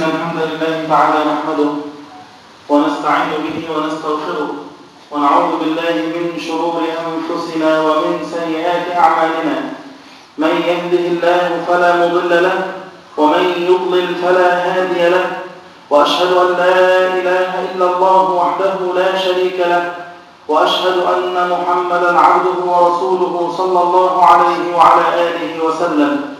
إن الحمد لله تعالى نحمده ونستعين به ونستغفره ونعوذ بالله من شرور أنفسنا ومن سيئات أعمالنا. من يهده الله فلا مضل له ومن يضلل فلا هادي له. وأشهد أن لا إله إلا الله وحده لا شريك له. وأشهد أن محمدا عبده ورسوله صلى الله عليه وعلى آله وسلم.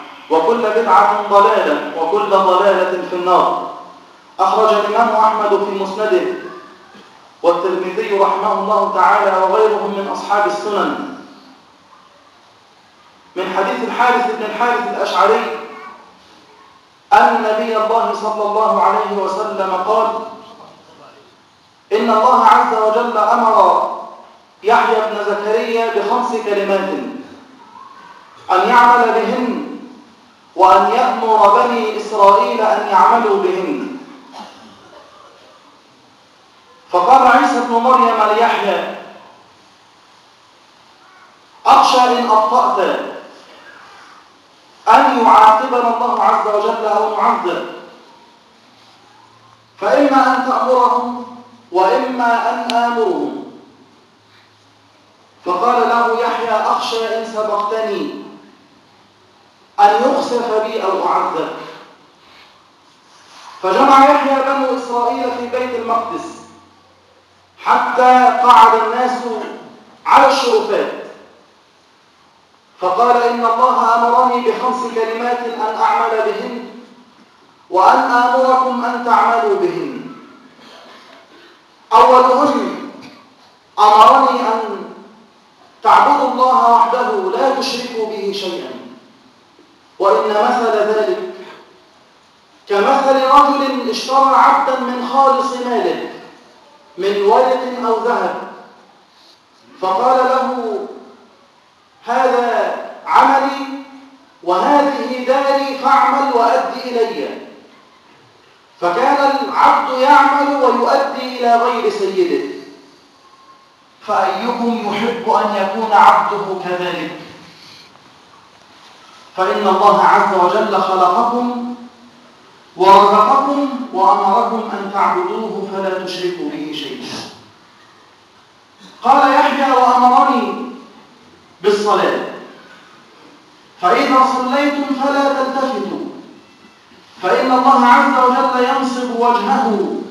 وكل بدعة ضلالة وكل ضلالة في النار. أخرج الإمام أحمد في مسنده والترمذي رحمه الله تعالى وغيرهم من أصحاب السنن. من حديث الحارث بن الحارث الأشعري أن نبي الله صلى الله عليه وسلم قال إن الله عز وجل أمر يحيى بن زكريا بخمس كلمات أن يعمل بهن وأن يأمر بني إسرائيل أن يعملوا بهن فقال عيسى بن مريم ليحيى أخشى إن أبطأت أن يعاقبنا الله عز وجل أو نعذب. فإما أن تأمرهم وإما أن آمرهم. فقال له يحيى أخشى إن سبقتني. أن يخسف بي أو أعذب. فجمع يحيى بنو إسرائيل في بيت المقدس حتى قعد الناس على الشرفات. فقال إن الله أمرني بخمس كلمات أن أعمل بهن وأن آمركم أن تعملوا بهن. أولهن أمرني أن تعبدوا الله وحده لا تشركوا به شيئا. وإن مثل ذلك كمثل رجل اشترى عبدا من خالص ماله من ورق أو ذهب فقال له هذا عملي وهذه داري فاعمل وأد إلي. فكان العبد يعمل ويؤدي إلى غير سيده. فأيكم يحب أن يكون عبده كذلك؟ فإن الله عز وجل خلقكم ورزقكم وأمركم أن تعبدوه فلا تشركوا به شيئا. قال يحيى وأمرني بالصلاة. فإذا صليتم فلا تلتفتوا. فإن الله عز وجل ينصب وجهه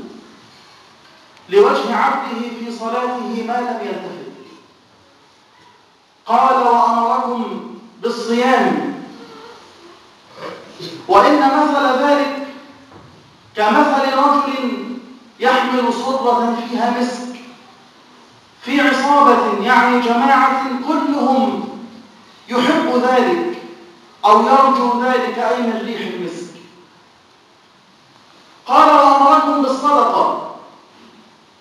لوجه عبده في صلاته ما لم يلتفت. قال وأمركم بالصيام. وإن مثل ذلك كمثل رجل يحمل صرة فيها مسك. في عصابة يعني جماعة كلهم يحب ذلك أو يرجو ذلك أي من ريح المسك. قال وأمركم بالصدقة.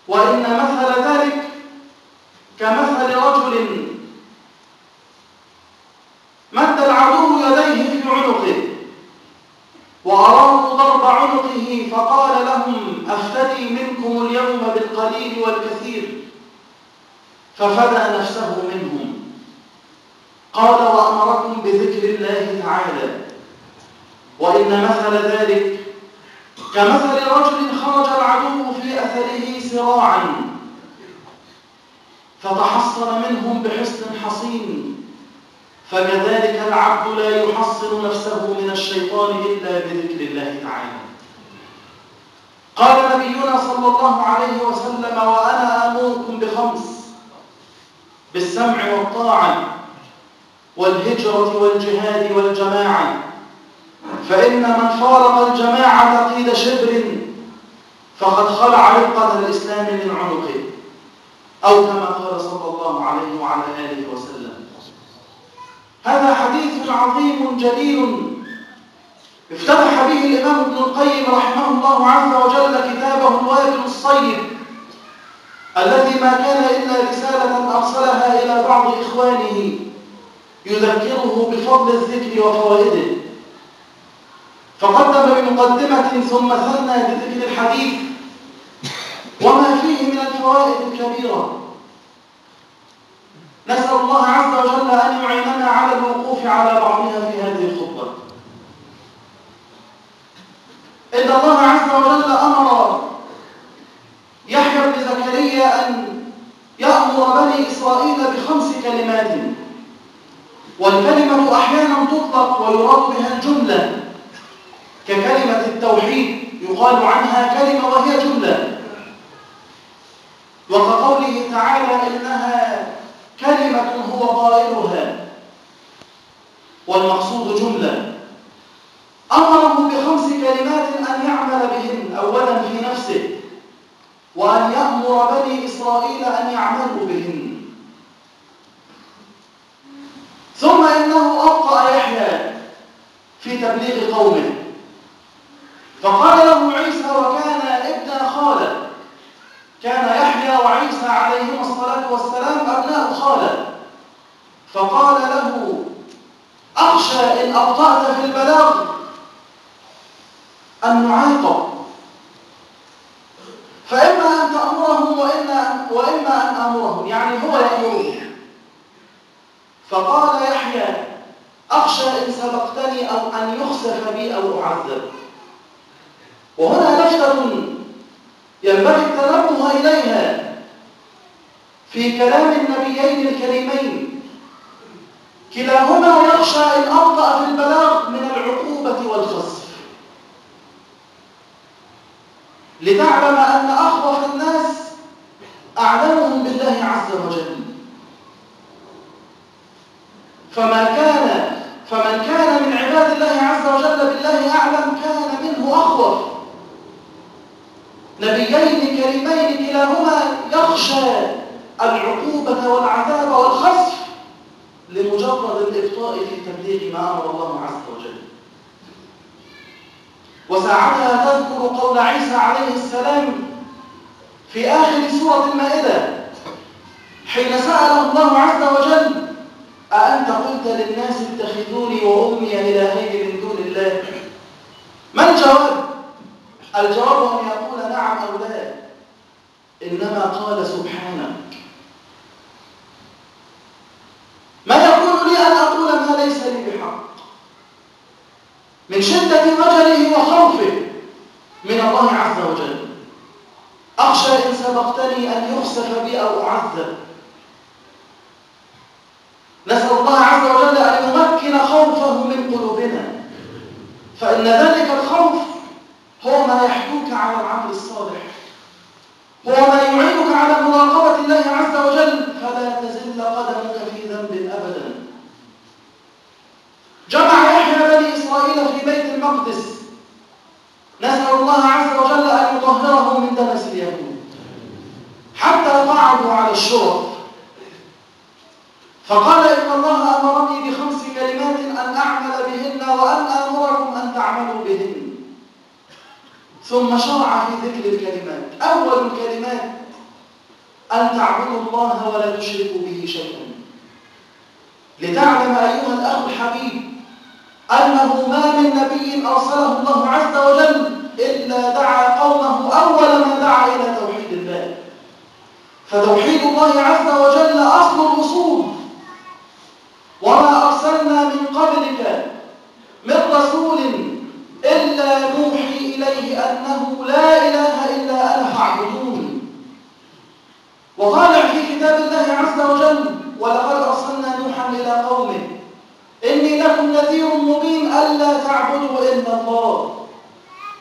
وإن مثل ذلك كمثل رجل مد العدو يديه في عنقه وأرادوا ضرب عنقه فقال لهم أفتدي منكم اليوم بالقليل والكثير؟ ففدى نفسه منهم. قال وأمركم بذكر الله تعالى. وإن مثل ذلك كمثل رجل خرج العدو في أثره سراعا فتحصن منهم بحصن حصين فكذلك العبد لا يحصن نفسه من الشيطان إلا بذكر الله تعالى. قال نبينا صلى الله عليه وسلم وأنا آمركم بخمس بالسمع والطاعة والهجرة والجهاد والجماعة. فإن من فارق الجماعة قيد شبر فقد خلع رقة الإسلام من عنقه أو كما قال صلى الله عليه وعلى آله وسلم. هذا حديث عظيم جليل افتتح به الإمام ابن القيم رحمه الله عز وجل كتابه الوابل الصيب الذي ما كان إلا رسالة أرسلها إلى بعض إخوانه يذكره بفضل الذكر وفوائده. فقدم بمقدمة ثم ثنى بذكر الحديث وما فيه من الفوائد الكبيرة. نسأل الله عز وجل أن يعيننا على الوقوف على بعضها في هذه الخطبة. إن الله عز وجل أمر يحيى بن زكريا أن يأمر بني إسرائيل بخمس كلمات. والكلمة أحيانا تطلق ويراد بها الجملة. ككلمة التوحيد يقال عنها كلمة وهي جملة. وكقوله تعالى إنها كلمة هو قائلها والمقصود جملة. أمره بخمس كلمات أن يعمل بهن أولا في نفسه وأن يأمر بني إسرائيل أن يعملوا بهن. ثم إنه أبطأ يحيى في تبليغ قومه. فقال له عيسى وكان ابن خالد كان يحيى وعيسى عليهما الصلاة والسلام أبناء خالد فقال له أخشى إن أبطأت في البلاغ. أن نعاقب فإما أن تأمرهم وإما, وإما أن أمرهم يعني هو يأمرهم فقال يحيى أخشى إن سبقتني أو أن يخسف بي أو أعذب. وهنا لفتة ينبغي التنبه إليها في كلام النبيين الكريمين. كلاهما يخشى إن أبطأ في البلاغ من العقوبة والخصف لتعلم أن أخوف الناس أعلمهم بالله عز وجل. فما كان فمن كان من عباد الله عز وجل بالله أعلم كان منه أخوف نبيين كريمين كلاهما يخشى العقوبة والعذاب والخسف لمجرد الإبطاء في تبليغ ما أمر الله عز وجل. وساعتها تذكر قول عيسى عليه السلام في آخر سورة المائدة حين سأله الله عز وجل أأنت قلت للناس اتخذوني وأمي إلهين من دون الله? ما الجواب؟ الجواب أن يقول نعم أو لا. إنما قال سبحانك. ما يقول لي أن أقول ما ليس لي بحق؟ من شدة وجله وخوفه من الله عز وجل. أخشى إن سبقتني أن يخسف بي أو أعذب. نسأل الله عز وجل أن يمكن خوفه من قلوبنا. فإن ذلك الخوف هو ما يحدوك على العمل الصالح هو ما يعينك على مراقبة الله عز وجل فلا تزل قدمك في ذنب أبدا جمع يحيى بني إسرائيل في بيت المقدس نسأل الله عز وجل أن يطهره من دنس اليهود حتى الشرف فقال إن الله أمرني بخمس كلمات أن أعمل بهن وأن آمركم أن تعملوا بهن. ثم شرع في ذكر الكلمات. أول الكلمات أن تعبدوا الله ولا تشركوا به شيئا. لتعلم أيها الأخ الحبيب أنه ما من نبي أرسله الله عز وجل إلا دعا قومه أول ما دعا إلى توحيد الله فتوحيد الله عز وجل أصل الأصول وما أرسلنا من قبلك من رسول إلا نوحي إليه أنه لا إله إلا أنا فاعبدون. وطالع في كتاب الله عز وجل ولقد أرسلنا نوحا إلى قومه إني لكم نذير مبين ألا تعبدوا إلا الله.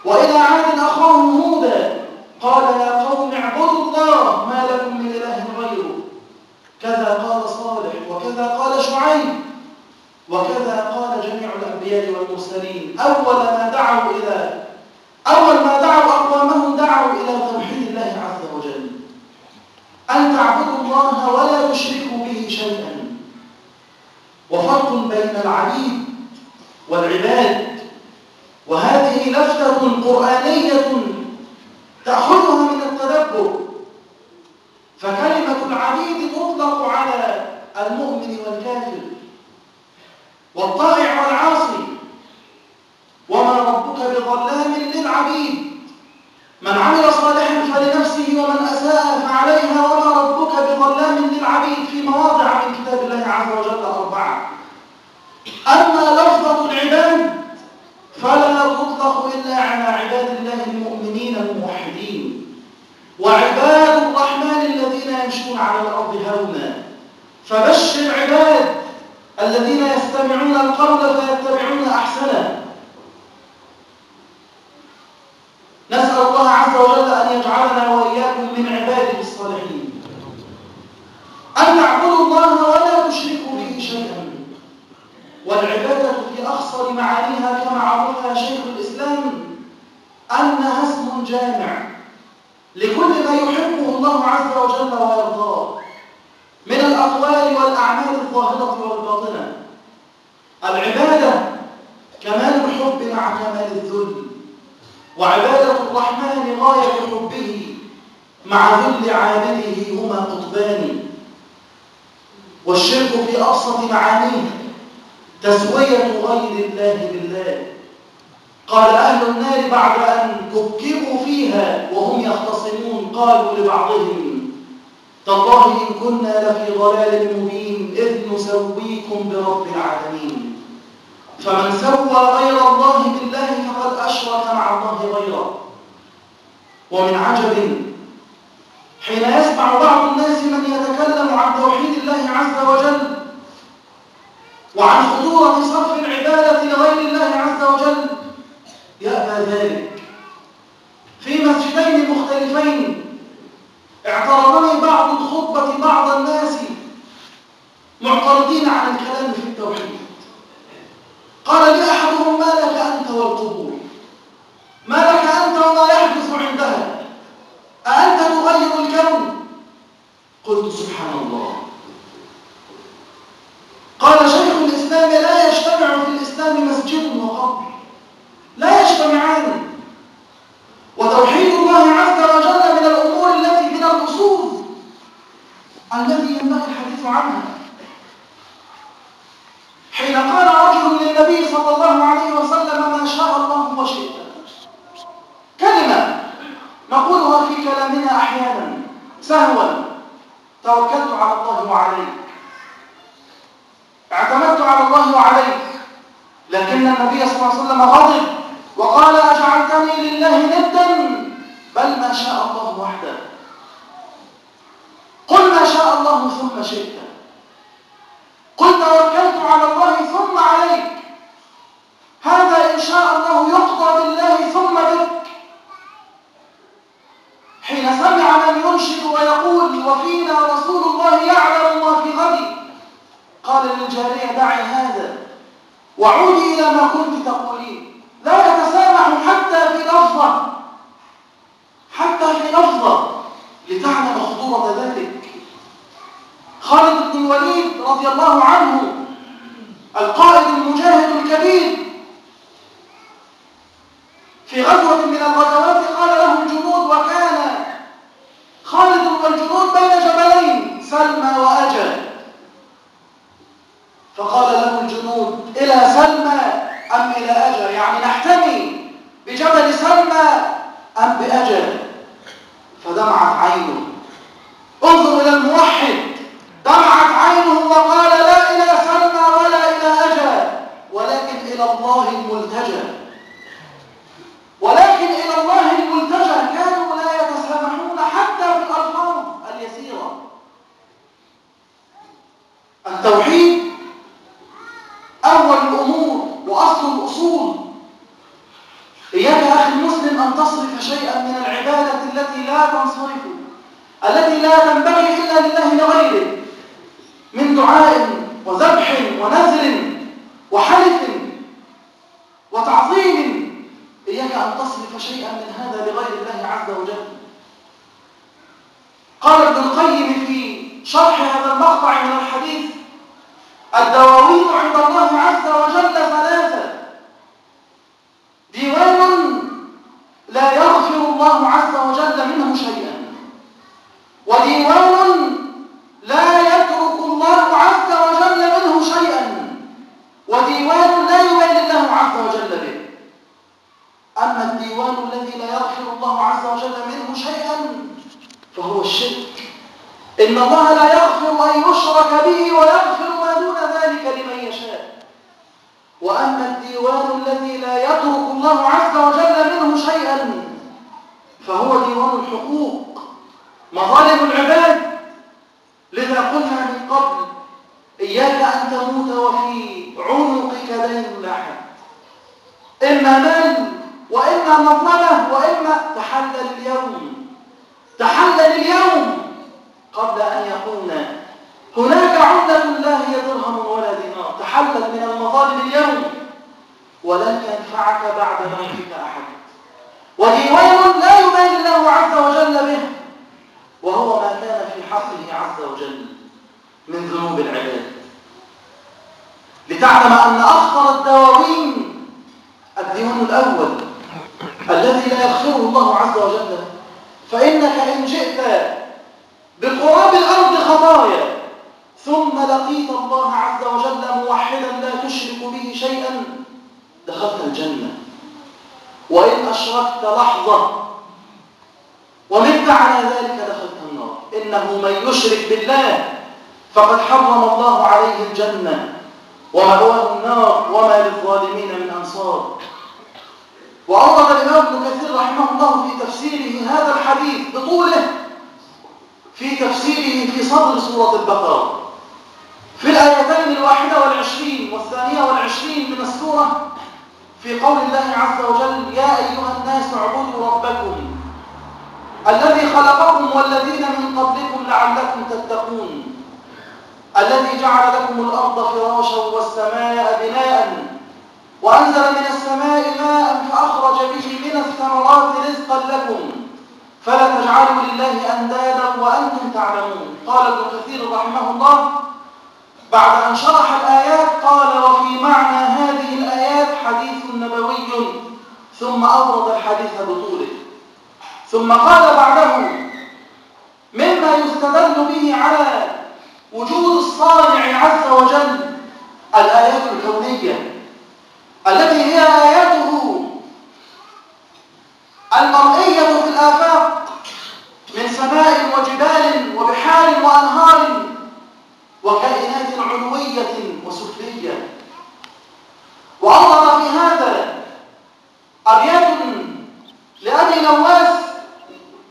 وإلى عاد أخاهم هودا قال يا قوم اعبدوا الله ما لكم من إله غيره. كذا قال وكذا قال شعيب وكذا قال جميع الأنبياء والمرسلين. أول ما دعوا إلى أول ما دعوا أقوامهم دعوا إلى توحيد الله عز وجل. أن تعبدوا الله ولا تشركوا به شيئا. وفرق بين العبيد والعباد. وهذه لفتة قرآنية تأخذها من التدبر. فكلمة العبيد تطلق على المؤمن والكافر. والطائع والعاصي. وما ربك بظلام للعبيد. من عمل صالحا فلنفسه ومن أساء فعليها. وما ربك بظلام للعبيد. في مواضع من كتاب الله عز وجل أربعة. أما لفظة العباد فلا تطلق إلا على عباد الله المؤمنين الموحدين وعباد الرحمن الذين يمشون على الأرض هونا. فبشر عباد الذين يستمعون القول فيتبعون أحسنه. نسأل الله عز وجل أن يجعلنا وإياكم من عباده الصالحين. أن تعبدوا الله ولا تشركوا به شيئا. والعبادة في أخصر معانيها كما عرفها شيخ الإسلام يحبه الله عز وجل ويرضاه. من الأقوال والأعمال الظاهرة والباطنة. العبادة كمال الحب مع كمال الذل. وعبادة الرحمن غاية حبه مع ذل عابده هما قطبان. والشرك في أبسط معانيه تسوية غير الله بالله. قال أهل النار بعد أن كبكبوا فيها وهم يختصمون قالوا لبعضهم تالله إن كنا لفي ضلال مبين إذ نسويكم برب العالمين. فمن سوى غير الله بالله فقد أشرك مع الله غيره. ومن عجب حين يسمع بعض الناس من يتكلم عن توحيد الله عز وجل وعن خطورة صرف العبادة لغير الله عز وجل يأبى ذلك في مسجدين مختلفين اعترضني بعض الخطبة بعض الناس معترضين عن الكلام في التوحيد. قال لي أحدهم ما لك أنت والقبور؟ ما لك أنت وما يحدث عندها الله لا يغفر أن يشرك به ويغفر ما دون ذلك لمن يشاء وأما الديوان الذي لا يترك الله عز وجل منه شيئا فهو ديوان الحقوق مظالم العباد لذا قلنا من قبل إياك أن تموت وفي عنقك دين لاحق إما مال وإما مظلمة وإما تحلل اليوم تحلل اليوم قبل أن يكون هناك عملة لا هي درهم ولا دينار تحلل من المظالم اليوم ولن ينفعك بعد موتك أحد وديوان لا يبين الله عز وجل به وهو ما كان في حقه عز وجل من ذنوب العباد لتعلم أن أخطر الدواوين الديوان الأول الذي لا يغفره الله عز وجل فإنك إن جئت بقراب الأرض خطايا ثم لقيت الله عز وجل موحدا لا تشرك به شيئا دخلت الجنة أشركت لحظة. ومت على ذلك دخلت النار. إنه من يشرك بالله فقد حرم الله عليه الجنة ومأواه النار وما للظالمين من أنصار. وأورد الإمام ابن كثير رحمه الله في تفسيره هذا الحديث بطوله في تفسيره في صدر سورة البقرة. في الآيتين الواحدة والعشرين والثانية والعشرين من السورة في قول الله عز وجل يا أيها الناس اعبدوا ربكم الذي خلقكم والذين من قبلكم لعلكم تتقون الذي جعل لكم الأرض فراشا والسماء بناء وأنزل من السماء ماء فأخرج به من الثمرات رزقا لكم. فلا تجعلوا لله أندادا وأنتم تعلمون. قال ابن كثير رحمه الله بعد أن شرح الآيات قال وفي معنى هذه الآيات حديث نبوي ثم أورد الحديث بطوله. ثم قال بعده مما يستدل به على وجود الصانع عز وجل الآيات الكونية التي هي آياته المرئية في الآفاق من سماء وجبال وبحار وأنهار وكائنات وسفلية وأورد في هذا أبيات لأبي نواس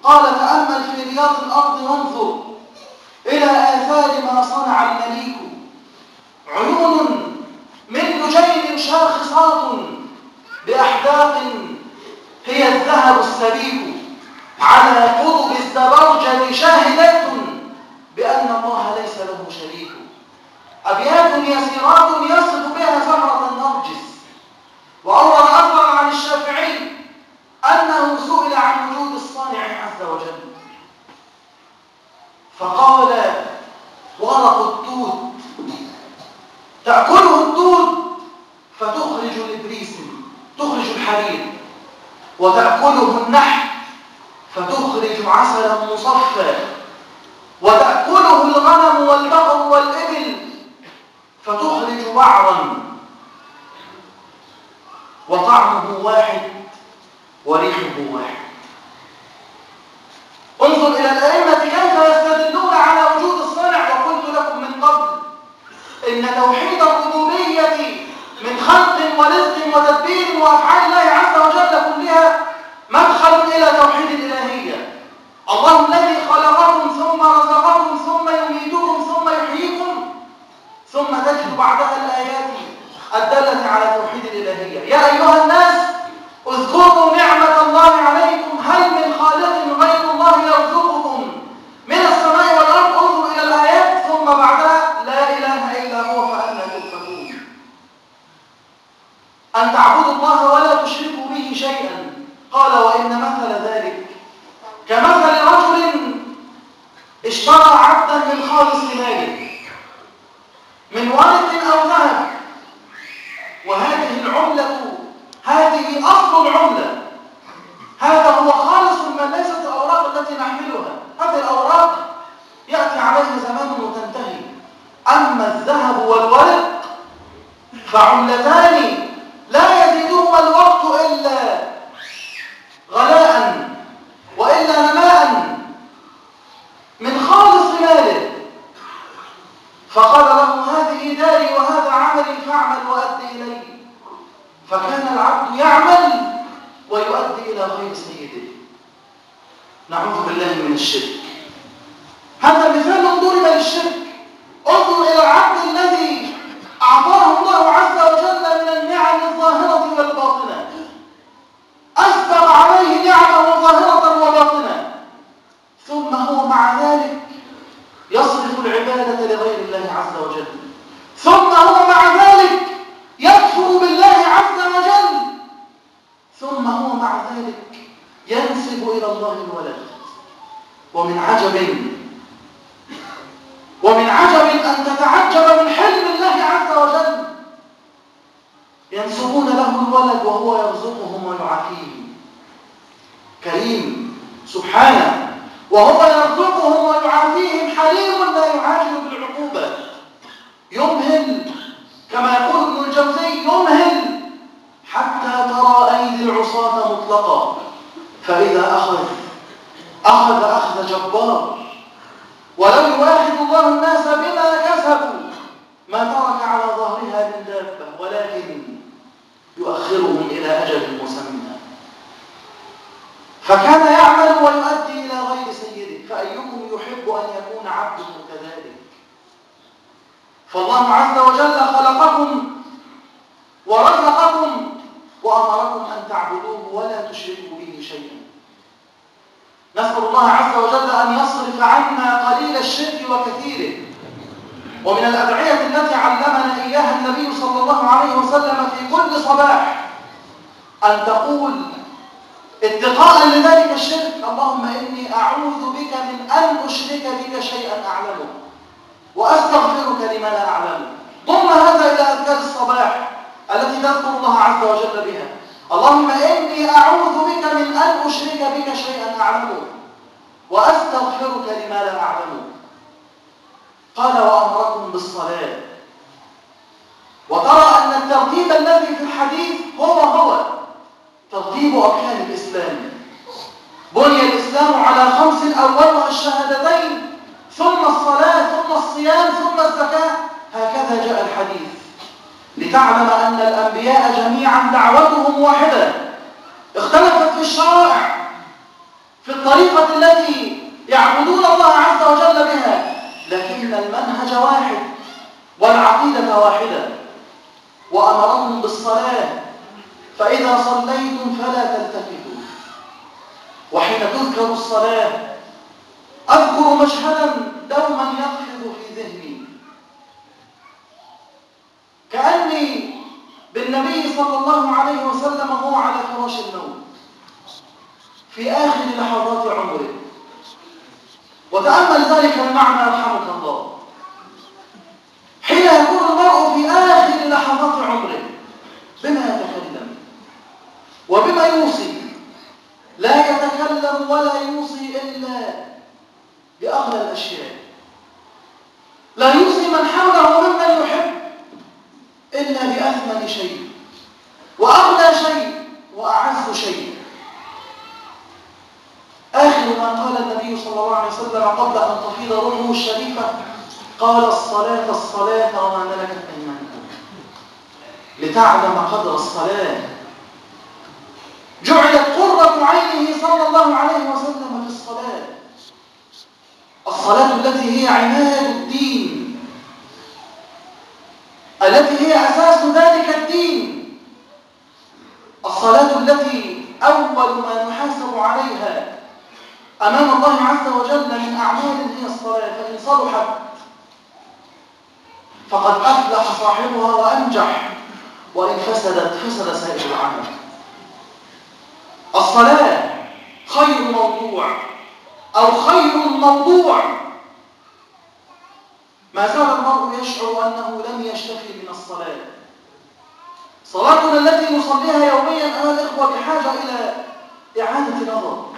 قال تأمل في رياض الأرض وانظر إلى آثار ما صنع المليك. عيون من نجيم شاخصات بأحداق هي الذهب السبيك على قطب الزبرجد شاهدات بأن الله ليس له شريك أبيات الأدعية التي علمنا إياها النبي صلى الله عليه وسلم في كل صباح أن تقول اتقاء لذلك الشرك اللهم إني أعوذ بك من أن أشرك بك شيئا أعلمه وأستغفرك لما لا أعلمه. ضم هذا إلى أذكار الصباح التي تذكر الله عز وجل بها. اللهم إني أعوذ بك من أن أشرك بك شيئا أعلمه وأستغفرك لما لا أعلمه. قال وأمركم بالصلاة. وترى أن الترتيب الذي في الحديث هو هو ترتيب أركان الإسلام. بني الإسلام على خمس أولها الشهادتين ثم الصلاة ثم الصيام ثم الزكاة. هكذا جاء الحديث. لتعلم أن الأنبياء جميعا دعوتهم واحدة. اختلفت في الشرائع في الطريقة التي يعبدون الله عز وجل بها. لكن المنهج واحد والعقيدة واحدة. وأمرهم بالصلاة. فإذا صليتم فلا تلتفتوا. وحين تذكر الصلاة أذكر مشهدا دوما يقفز في ذهني. كأني بالنبي صلى الله عليه وسلم هو على فراش النوم. في آخر لحظات عمره. وتأمل ذلك المعنى يرحمك الله. حين يكون المرء في آخر لحظات عمره بما يتكلم وبما يوصي لا يتكلم ولا يوصي إلا بأغلى الأشياء. لا يوصي من حوله ممن يحب إلا بأثمن شيء وأغلى شيء وأعز شيء. آخر ما قال النبي صلى الله عليه وسلم قبل أن تفيض روحه الشريفة؟ قال الصلاة الصلاة وما ملكت أيمانكم. لتعلم قدر الصلاة. جعلت قرة عينه صلى الله عليه وسلم في الصلاة الصلاة التي هي عماد الدين. التي هي أساس ذلك الدين. الصلاة التي أول ما نحاسب عليها أمام الله عز وجل من أعمال هي الصلاة فإن صلحت فقد أفلح صاحبها وأنجح وإن فسدت فسد سائر العمل. الصلاة خير موضوع أو خير موضوع. ما زال المرء يشعر أنه لم يشتكي من الصلاة. صلاتنا التي نصليها يوميا أيها الإخوة بحاجة إلى إعادة نظر.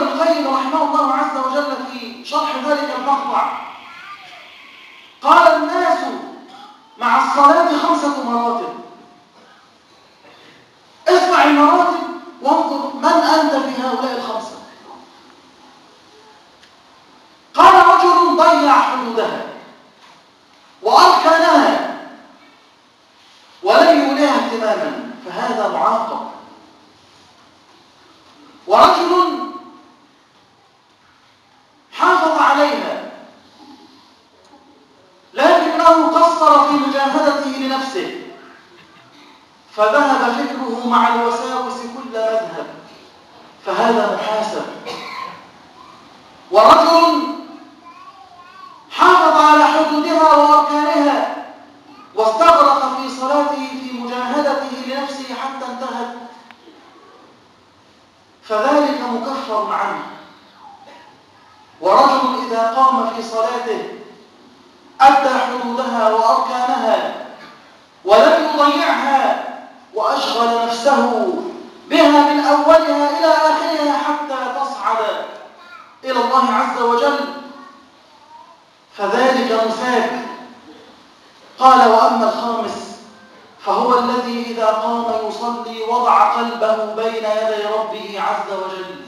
ابن القيم رحمه الله عز وجل في شرح ذلك المقطع. قال الناس مع الصلاة خمسة مراتب. اسمع المراتب وانظر من أنت في هؤلاء الخمسة. قال رجل ضيع حدودها وأركانها ولم يوليها اهتماما فهذا معاقب. ورجل حافظ عليها لكنه قصر في لنفسه. فذهب فكره مع الوساوس كل مذهب. فهذا محاسب. ورجل حافظ على حدودها وأركانها واستغرق في صلاته في مجاهدته لنفسه حتى انتهت. فذلك مكفر عنه ورجل إذا قام في صلاته أدى حدودها وأركانها يضيعها وأشغل نفسه بها من أولها إلى آخرها حتى تصعد إلى الله عز وجل. فذلك مساك قال وأما الخامس فهو الذي إذا قام يصلي وضع قلبه بين يدي ربه عز وجل.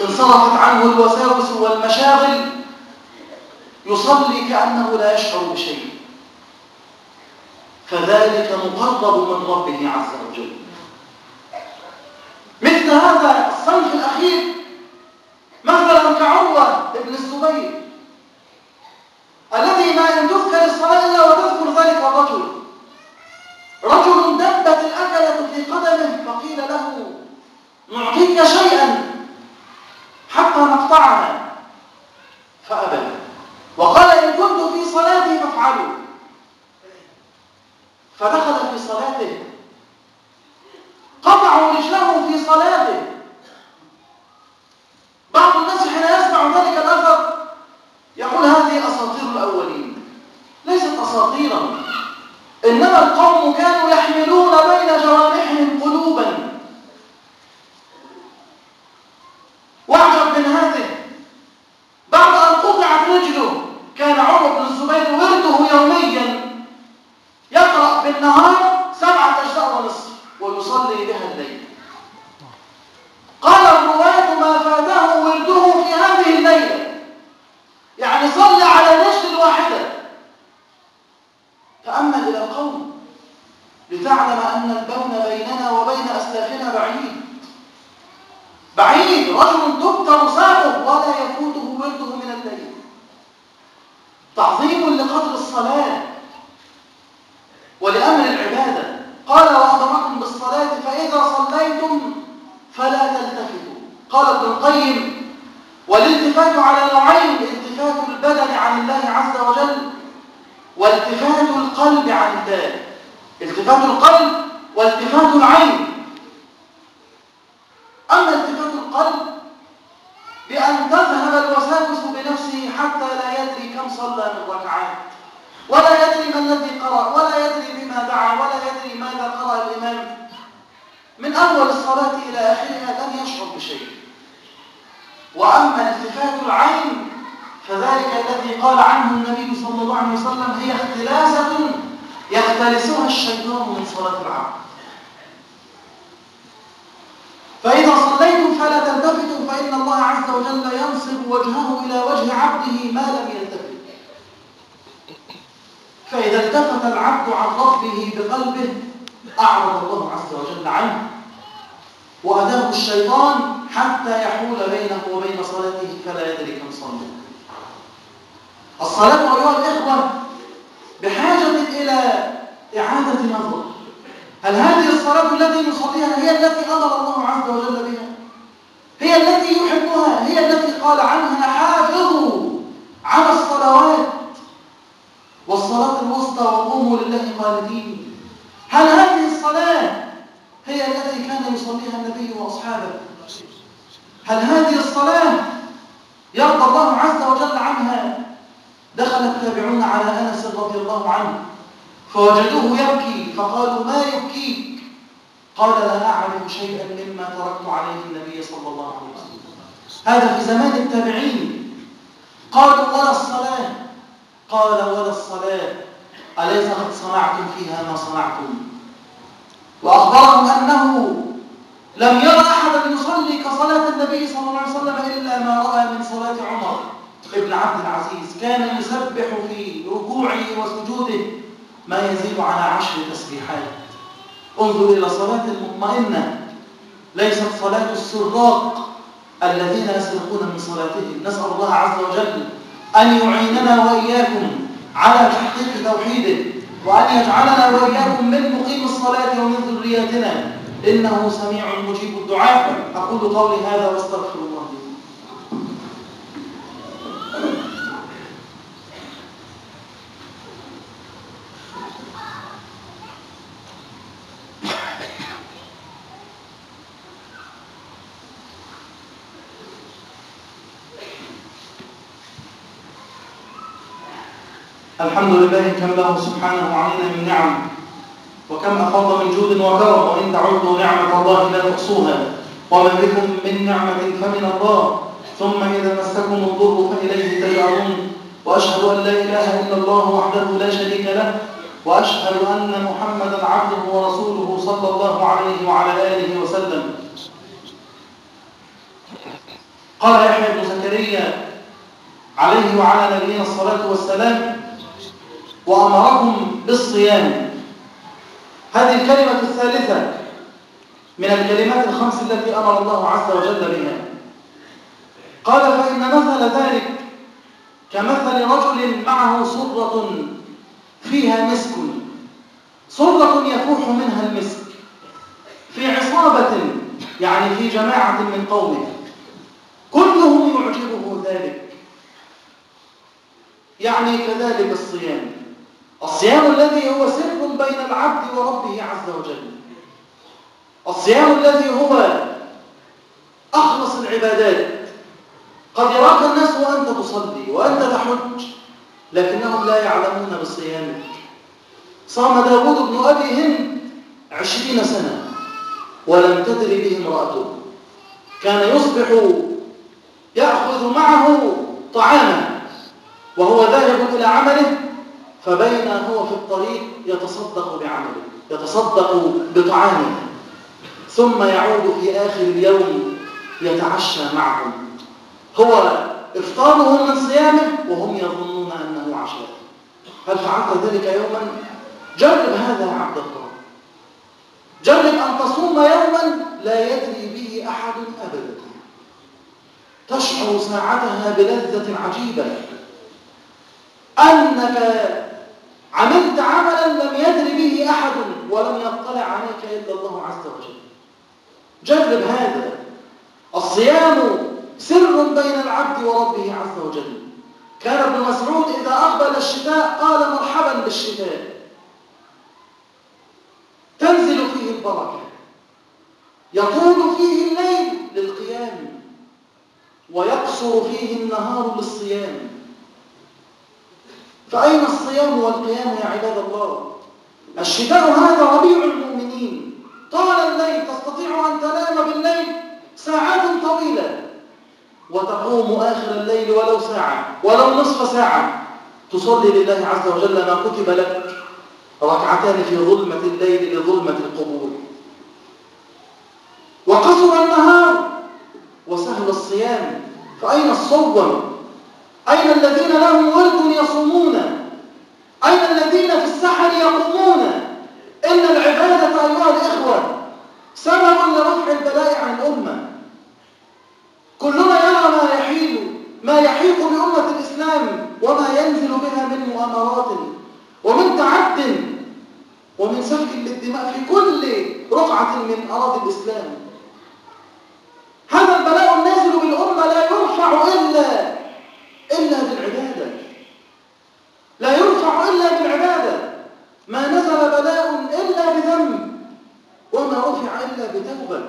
انصرفت عنه الوساوس والمشاغل. يصلي كأنه لا يشعر بشيء. فذلك مقرب من ربه عز وجل. مثل هذا الصنف الأخير مثلا كعروة ابن الزبير الذي ما ان تذكر الصلاة إلا وتذكر ذلك الرجل. رجل دبت الأكلة في قدمه فقيل له نعطيك شيئا حتى نقطعها. فأبى. وقال إن كنت في صلاتي فافعلوا. فدخل في صلاته. قطعوا رجله في صلاته. بعض الناس حين يسمع ذلك الأثر يقول هذه أساطير الأولين. ليست أساطيرا. إنما القوم كانوا يحملون بين جوانحهم قلوبا. وأعجب من هذه بعد أن قطعت رجله كان عمر بن الزبير ورده يوميا يقرأ بالنهار سبعة أجزاء ونصف ويصلي بها الليل قال الرواة ما فاته ورده في هذه الليلة يعني صلى على نجل الواحدة تأمل إلى القوم لتعلم أن البون بيننا وبين أسلافنا بعيد بعيد رجل تبتر ساقه ولا يفوته ورده من الليل تعظيم لقدر الصلاة ولأمر العبادة قال وأمركم بالصلاة فإذا صليتم فلا تلتفتوا قال ابن القيم والالتفات على نوعين التفات البدن عن الله عز وجل والتفات القلب عن الله التفات القلب والتفات العين أما التفات القلب بأن تذهب الوساوس بنفسه حتى لا يدري كم صلى من ركعات ولا يدري ما الذي قرأ ولا يدري بما دعا ولا يدري ماذا قرأ الإمام من أول الصلاة إلى آخرها لم يشعر بشيء وأما التفات العين فذلك الذي قال عنه النبي صلى الله عليه وسلم هي اختلاسة يختلسها الشيطان من صلاة العبد فإذا صليتم فلا تلتفتوا فإن الله عز وجل ينصب وجهه إلى وجه عبده ما لم يلتفت فإذا التفت العبد عن ربه بقلبه أعرض الله عز وجل عنه. وأداه الشيطان حتى يحول بينه وبين صلاته فلا يدري كم صلى. الصلاة أيها الإخوة بحاجة إلى إعادة نظر. هل هذه الصلاة التي نصليها هي التي أمر الله عز وجل بها؟ هي التي يحبها؟ هي التي قال عنها حافظوا على الصلوات والصلاة الوسطى وقوموا لله قانتين هل هذه الصلاة هي التي كان يصليها النبي وأصحابه؟ هل هذه الصلاة يرضى الله عز وجل عنها؟ دخل التابعون على أنس رضي الله عنه فوجدوه يبكي فقالوا ما يبكيك؟ قال لا أعلم شيئا مما تركت عليه النبي صلى الله عليه وسلم. هذا في زمان التابعين. قالوا ولا الصلاة. قال ولا الصلاة. أليس قد صنعتم فيها ما صنعتم؟ وأخبرهم أنه لم يرى أحدا يصلي كصلاة النبي صلى الله عليه وسلم إلا ما رأى من صلاة عمر ابن عبد العزيز. كان يسبح في ركوعه وسجوده ما يزيد على عشر تسبيحات. انظر إلى صلاة المطمئنة. ليست صلاة السراق الذين يسرقون من صلاتهم. نسأل الله عز وجل أن يعيننا وإياكم على تحقيق توحيده وأن يجعلنا وإياكم من مقيم الصلاة ومن ذرياتنا. إنه سميع مجيب الدعاء. أقول قولي هذا واستغفر الله الحمد لله كم له سبحانه علينا من نعم وكم أفض من جود وكرم وإن تعودوا نعمة الله لا تحصوها وما بكم من نعمة فمن الله ثم إذا مسكم الضر فإليه تجعلون وأشهد أن لا إله إلا الله وحده لا شريك له وأشهد أن محمدا عبده ورسوله صلى الله عليه وعلى آله وسلم. قال يحيى بن زكريا عليه وعلى نبينا الصلاة والسلام وأمركم بالصيام. هذه الكلمة الثالثة من الكلمات الخمس التي أمر الله عز وجل بها. قال فإن مثل ذلك كمثل رجل معه صرة فيها مسك. صرة يفوح منها المسك. في عصابة يعني في جماعة من قومه. كلهم يعجبه ذلك. يعني كذلك الصيام. الصيام الذي هو سر بين العبد وربه عز وجل. الصيام الذي هو أخلص العبادات. قد يراك الناس وأنت تصلي وأنت تحج لكنهم لا يعلمون بصيامك. صام داود بن أبي هند عشرين سنة ولم تدري به امرأته. كان يصبح يأخذ معه طعاما وهو ذاهب إلى عمله. فبين هو في الطريق يتصدق بعمله يتصدق بطعامه. ثم يعود في آخر اليوم يتعشى معهم. هو إفطاره من صيامه وهم يظنون أنه عشاء. هل فعلت ذلك يوما؟ جرب هذا يا عبد الله. جرب أن تصوم يوما لا يدري به أحد أبدا. تشعر ساعتها بلذة عجيبة. أنك عملت عملا لم يدر به أحد ولم يطلع عليك إلا الله عز وجل. جرب هذا. الصيام سر بين العبد وربه عز وجل. كان ابن مسعود إذا أقبل الشتاء قال مرحبا بالشتاء. تنزل فيه البركة. يطول فيه الليل للقيام. ويقصر فيه النهار للصيام. فأين الصيام والقيام يا عباد الله؟ الشتاء هذا ربيع المؤمنين. طال الليل تستطيع أن تنام بالليل ساعات طويلة. وتقوم آخر الليل ولو ساعة ولو نصف ساعة. تصلي لله عز وجل ما كتب لك. ركعتان في ظلمة الليل لظلمة القبور. وقصر النهار وسهل الصيام. فأين الصوم؟ أين الذين لهم ورد يصومون؟ أين الذين في السحر يقومون؟ إن العبادة أيها الإخوة سبب لرفع البلاء عن الأمة كلنا يرى ما يحيل ما يحيق بأمة الإسلام وما ينزل بها من مؤامرات ومن تعد ومن سفك للدماء في كل رقعة من أراضي الإسلام. هذا البلاء النازل بالأمة لا يرفع إلا إلا بالعبادة. لا يرفع إلا بالعبادة. ما نزل بلاء إلا بذنب وما رفع إلا بتوبة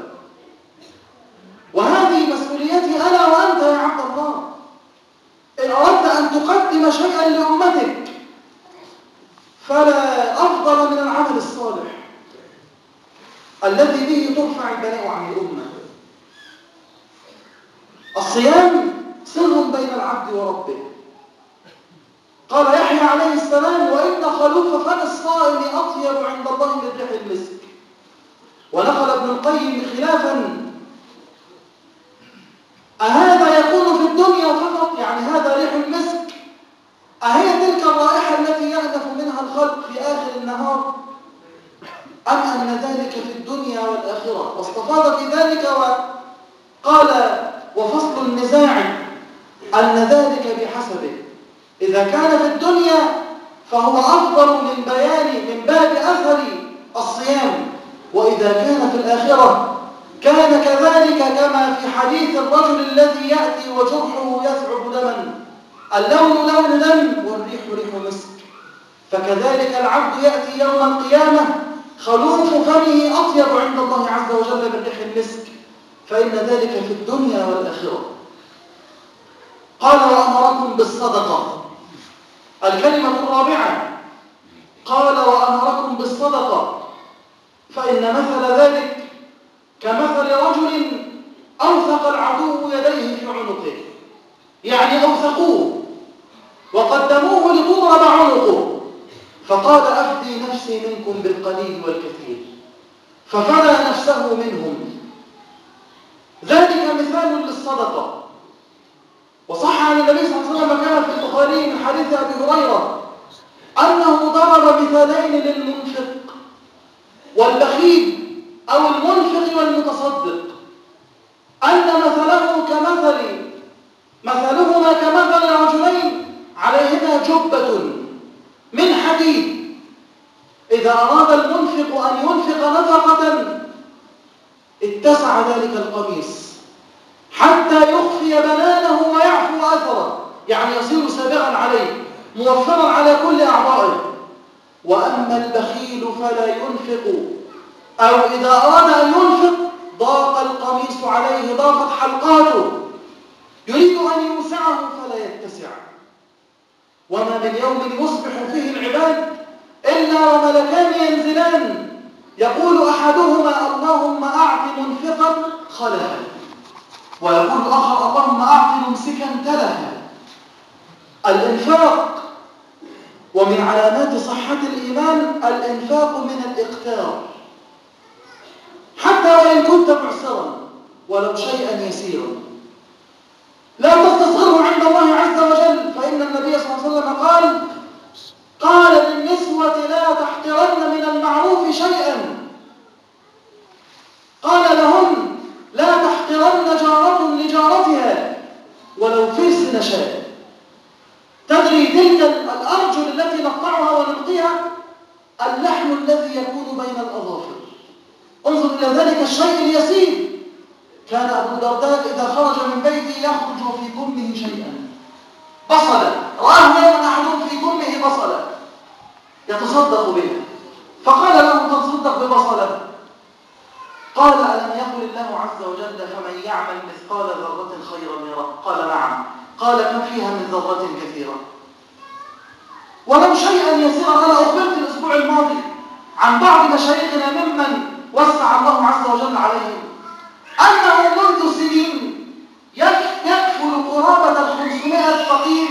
وهذه مسؤوليتي أنا وأنت يا عبد الله. إن أردت أن تقدم شيئا لأمتك فلا أفضل من العمل الصالح. الذي به ترفع البلاء عن الأمة الصيام سر بين العبد وربه قال يحيى عليه السلام وإن خلوف فم الصائم أطيب عند الله من ريح المسك ونقل ابن القيم خلافا أهذا يكون في الدنيا فقط يعني هذا ريح المسك أهي تلك الرائحة التي يألف منها الخلق في آخر النهار أم أن ذلك في الدنيا والآخرة واستفاض في ذلك وقال وفصل النزاع أن ذلك بحسبه إذا كان في الدنيا فهو أفضل من بيان من باب أثر الصيام وإذا كان في الآخرة كان كذلك كما في حديث الرجل الذي يأتي وجرحه يثعب دما اللون لون دم والريح ريح مسك فكذلك العبد يأتي يوم القيامة خلوف فمه أطيب عند الله عز وجل من ريح المسك فإن ذلك في الدنيا والآخرة قال وأمركم بالصدقة الكلمة الرابعة قال وأمركم بالصدقة فإن مثل ذلك كمثل رجل أوثق العدو يديه في عنقه. يعني أوثقوه وقدموه لتضرب عنقه. فقال أفدي نفسي منكم بالقليل والكثير. ففدى نفسه منهم. ذلك مثال للصدقة. وصح عن النبي صلى الله عليه وسلم كما في البخاري من حديث أبي هريرة أنه ضرب مثالين للمنفق. والبخيل أو المنفق والمتصدق. أن مثله كمثل مثلهما كمثل رجلين عليهما جبة من حديد. إذا أراد المنفق أن ينفق نفقة اتسع ذلك القميص حتى يخفي بنانه ويعفو أثره يعني يصير سابغا عليه موفرا على كل أعضائه. وأما البخيل فلا ينفق أو إذا أراد أن ينفق ضاق القميص عليه ضاقت حلقاته. يريد أن يوسعه فلا يتسع. وما من يوم يصبح فيه العباد إلا وملكان ينزلان. يقول أحدهما اللهم أعط منفقا خلفا ويقول الآخر اللهم أعط ممسكا تلفا الإنفاق ومن علامات صحة الإيمان الإنفاق من الإقتار حتى وإن كنت معسرا ولو شيئا يسيرا. لا تستصغره عند الله عز وجل فإن النبي صلى الله عليه وسلم قال قال للنسوة لا تحقرن من المعروف شيئا. قال لهم لا تحقرن جارة لجارتها ولو في شاء تدري تلك الأرجل التي نقطعها ونلقيها؟ اللحم الذي يكون بين الأظافر. انظر إلى ذلك الشيء اليسير. كان أبو الدرداء إذا خرج من بيته يخرج في كمه شيئا. بصلا. رآه يوما أحدهم في كمه بصلا. يتصدق بها فقال له تصدق ببصلة قال ألم يقل الله عز وجل فمن يعمل مثقال ذرة خيرا يره قال نعم. قال كم فيها من ذرة كثيرة. ولو شيئا يسيرا أنا أخبرت الأسبوع الماضي عن بعض مشايخنا ممن وسع الله عز وجل عليهم أنه منذ سنين يكفل قرابة الخمسمائة فقير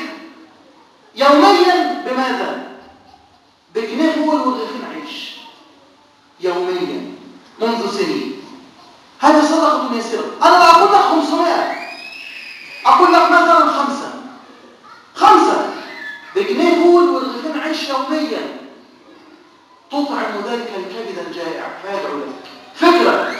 يوميا بماذا؟ بجنيه فول ورغيفين عيش. يوميا منذ سنين. هذه صدقة يسيرة. أنا لا أقول لك 500 أقول لك مثلا خمسة خمسة بجنيه فول ورغيفين عيش يوميا تطعم ذلك الكبد الجائع فيدعو لك فكرة.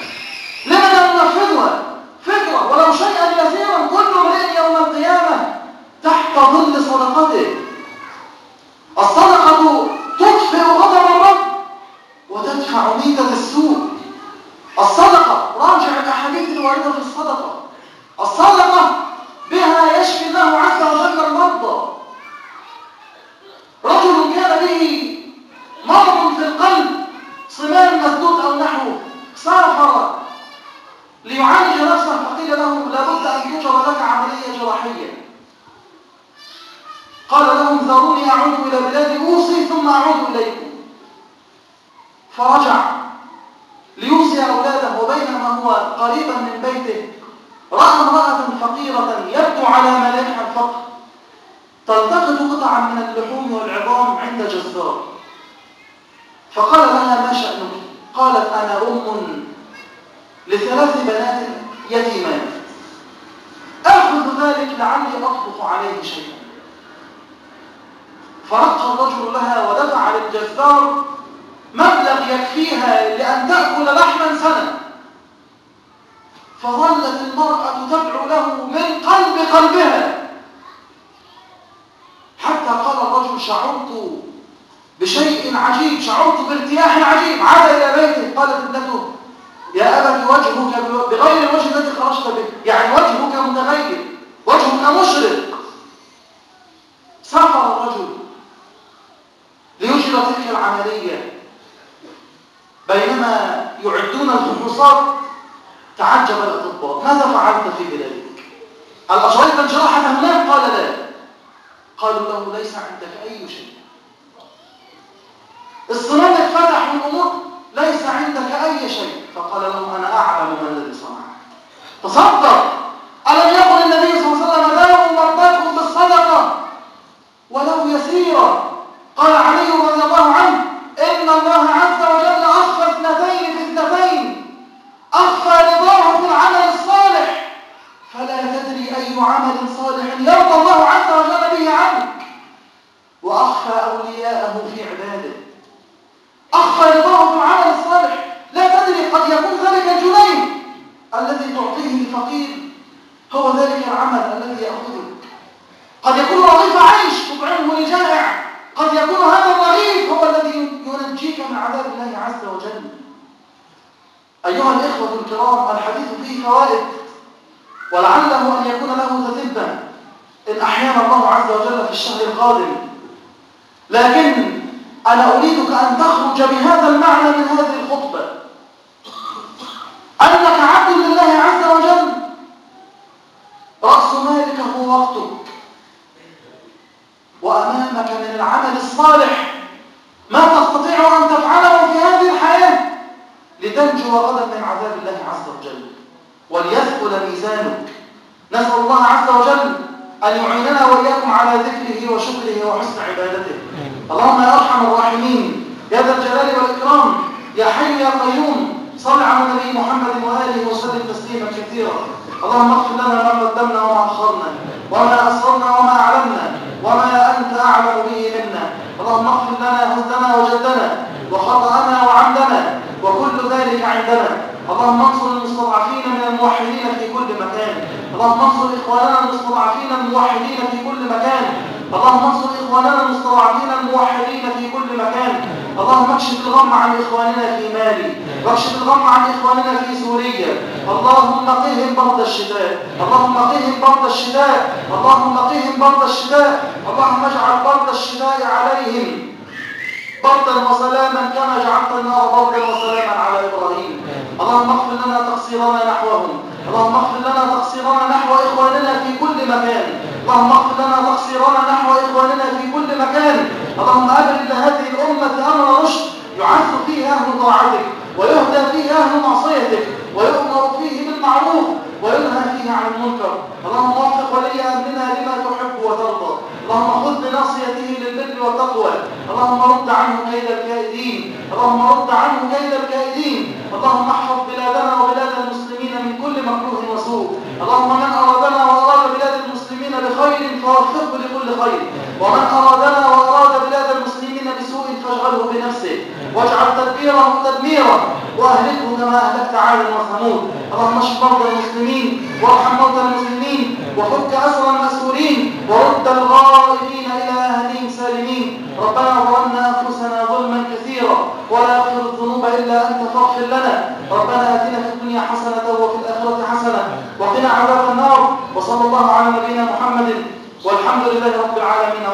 لا ننفذها فكرة. ولو شيئا يسيرا كل امرئ يوم القيامة تحت ظل صدقته للجزار مبلغ يكفيها لأن تأكل لحما سنة. فظلت المرأة تدعو له من قلب قلبها. حتى قال الرجل شعرت بشيء عجيب شعرت بارتياح عجيب. عاد إلى بيته. قالت ابنته يا أبت وجهك بغير الوجه الذي خرجت به. يعني وجهك متغير وجهك مشرق. سافر الرجل تلك العملية. بينما يعدون الفحوصات تعجب الأطباء. ماذا فعلت في بلادك؟ هل أجريت الجراحة هناك؟ قال لا. قالوا له ليس عندك أي شيء. الصمام اتفتح والأمور ليس عندك أي شيء. فقال له أنا أعلم ما الذي صنعت. تصدق. ألم يقل النبي صلى الله عليه وسلم داووا مرضاكم بالصدقة ولو يسيرا؟ قال علي رضي الله عنه إن الله عز وجل أخفى اثنتين في اثنتين أخفى رضاه في العمل الصالح. فلا تدري أي عمل صالح يرضى الله عز وجل به عنك وأخفى أولياءه في عباده. أخفى رضاه في العمل الصالح. لا تدري قد يكون ذلك الجنيه الذي تعطيه الفقير. هو ذلك العمل الذي يأخذك قد يكون رغيف عيش تطعمه لجائع. قد يكون هذا الرغيف هو الذي ينجيك من عذاب الله عز وجل. أيها الإخوة الكرام الحديث فيه فوائد ولعله أن يكون له تتبا إن أحيانا الله عز وجل في الشهر القادم. لكن أنا أريدك أن تخرج بهذا المعنى من هذه الخطبة. أنك عبد لله عز وجل. رأس مالك هو وقتك. وأمامك من العمل الصالح. ما تستطيع أن تفعله في هذه الحياة. لتنجو غدا من عذاب الله عز وجل. وليثقل ميزانك. نسأل الله عز وجل أن يعيننا وإياكم على ذكره وشكره وحسن عبادته. اللهم يا أرحم الراحمين. يا ذا الجلال والإكرام. يا حي يا قيوم. صل على النبي محمد وآله وسلم تسليما كثيرا. اللهم اغفر لنا ما قدمنا وما أخرنا. وما أسررنا وما أعلمنا وما أنت أعلم به منا. اللهم اغفر لنا هزنا وجدنا وخطأنا وعمدنا وكل ذلك عندنا. اللهم انصر المستضعفين من الموحدين في كل مكان. اللهم انصر إخواننا المستضعفين الموحدين في كل مكان. اللهم انصر إخواننا المستضعفين الموحدين في كل مكان. اللهم اكشف الغم عن إخواننا في مالي واكشف الغم عن إخواننا في سوريا. اللهم قهم برد الشتاء اللهم قهم برد الشتاء اللهم قهم برد الشتاء اللهم اجعل برد الشتاء عليهم. بردا وسلاما كما جعلت النار بردا وسلاما على إبراهيم. اللهم اغفر لنا تقصيرنا نحوهم. اللهم اغفر لنا تقصيرنا نحو إخواننا في كل مكان. اللهم اغفر لنا تقصيرنا نحو إخواننا في كل مكان. اللهم أبرد لهذه الأمة أمر رشد يعز فيه أهل طاعتك ويهدى فيه أهل معصيتك ويؤمر فيه بالمعروف وينهى فيه عن المنكر. اللهم وفق ولي أمرنا لما تحب وترضى. اللهم خذ بناصيته للبر والتقوى. اللهم رد عنه كيد الكائدين. اللهم رد عنه كيد الكائدين. اللهم احفظ بلادنا وبلاد المسلمين من كل مكروه وسوء. اللهم من أرادنا وأراد بخير فوفقه لكل خير. ومن أرادنا وأراد بلاد المسلمين بسوء فاجعله بنفسه. واجعل تدبيره تدميرا. وأهلكه كما أهلكت عادا وثمود. اللهم اشف مرضى المسلمين. وارحم موتى المسلمين. وفك أسر المسؤولين. ورد الغائبين إلى أهلهم سالمين. ربنا ظلمنا أنفسنا ظلما كثيرا. ولا يغفر الذنوب إلا أنت فاغفر لنا. ربنا آتنا في الدنيا حسنة وفي الآخرة حسنة وقنا عذاب النار. وصلى الله على نبينا محمد والحمد لله رب العالمين.